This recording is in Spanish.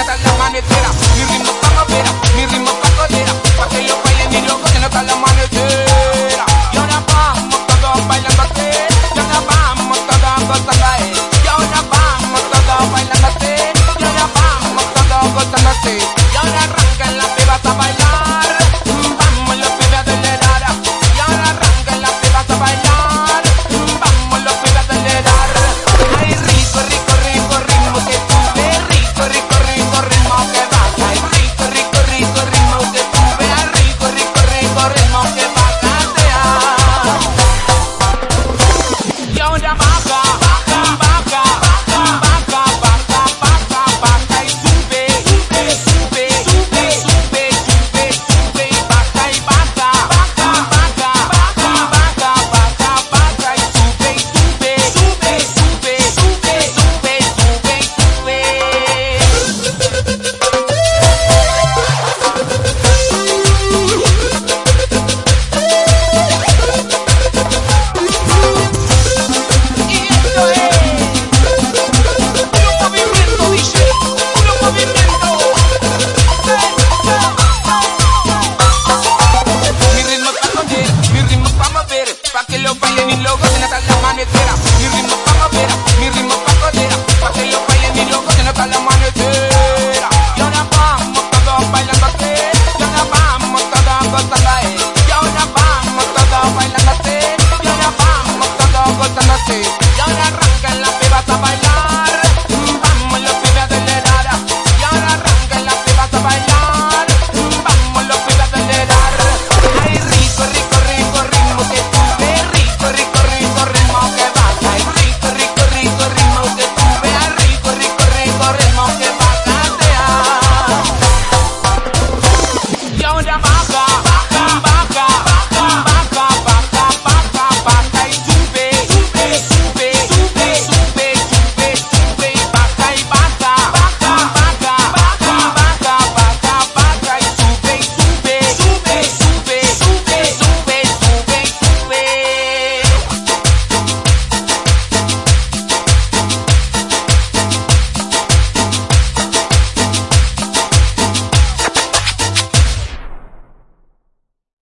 hasta la amanecera. my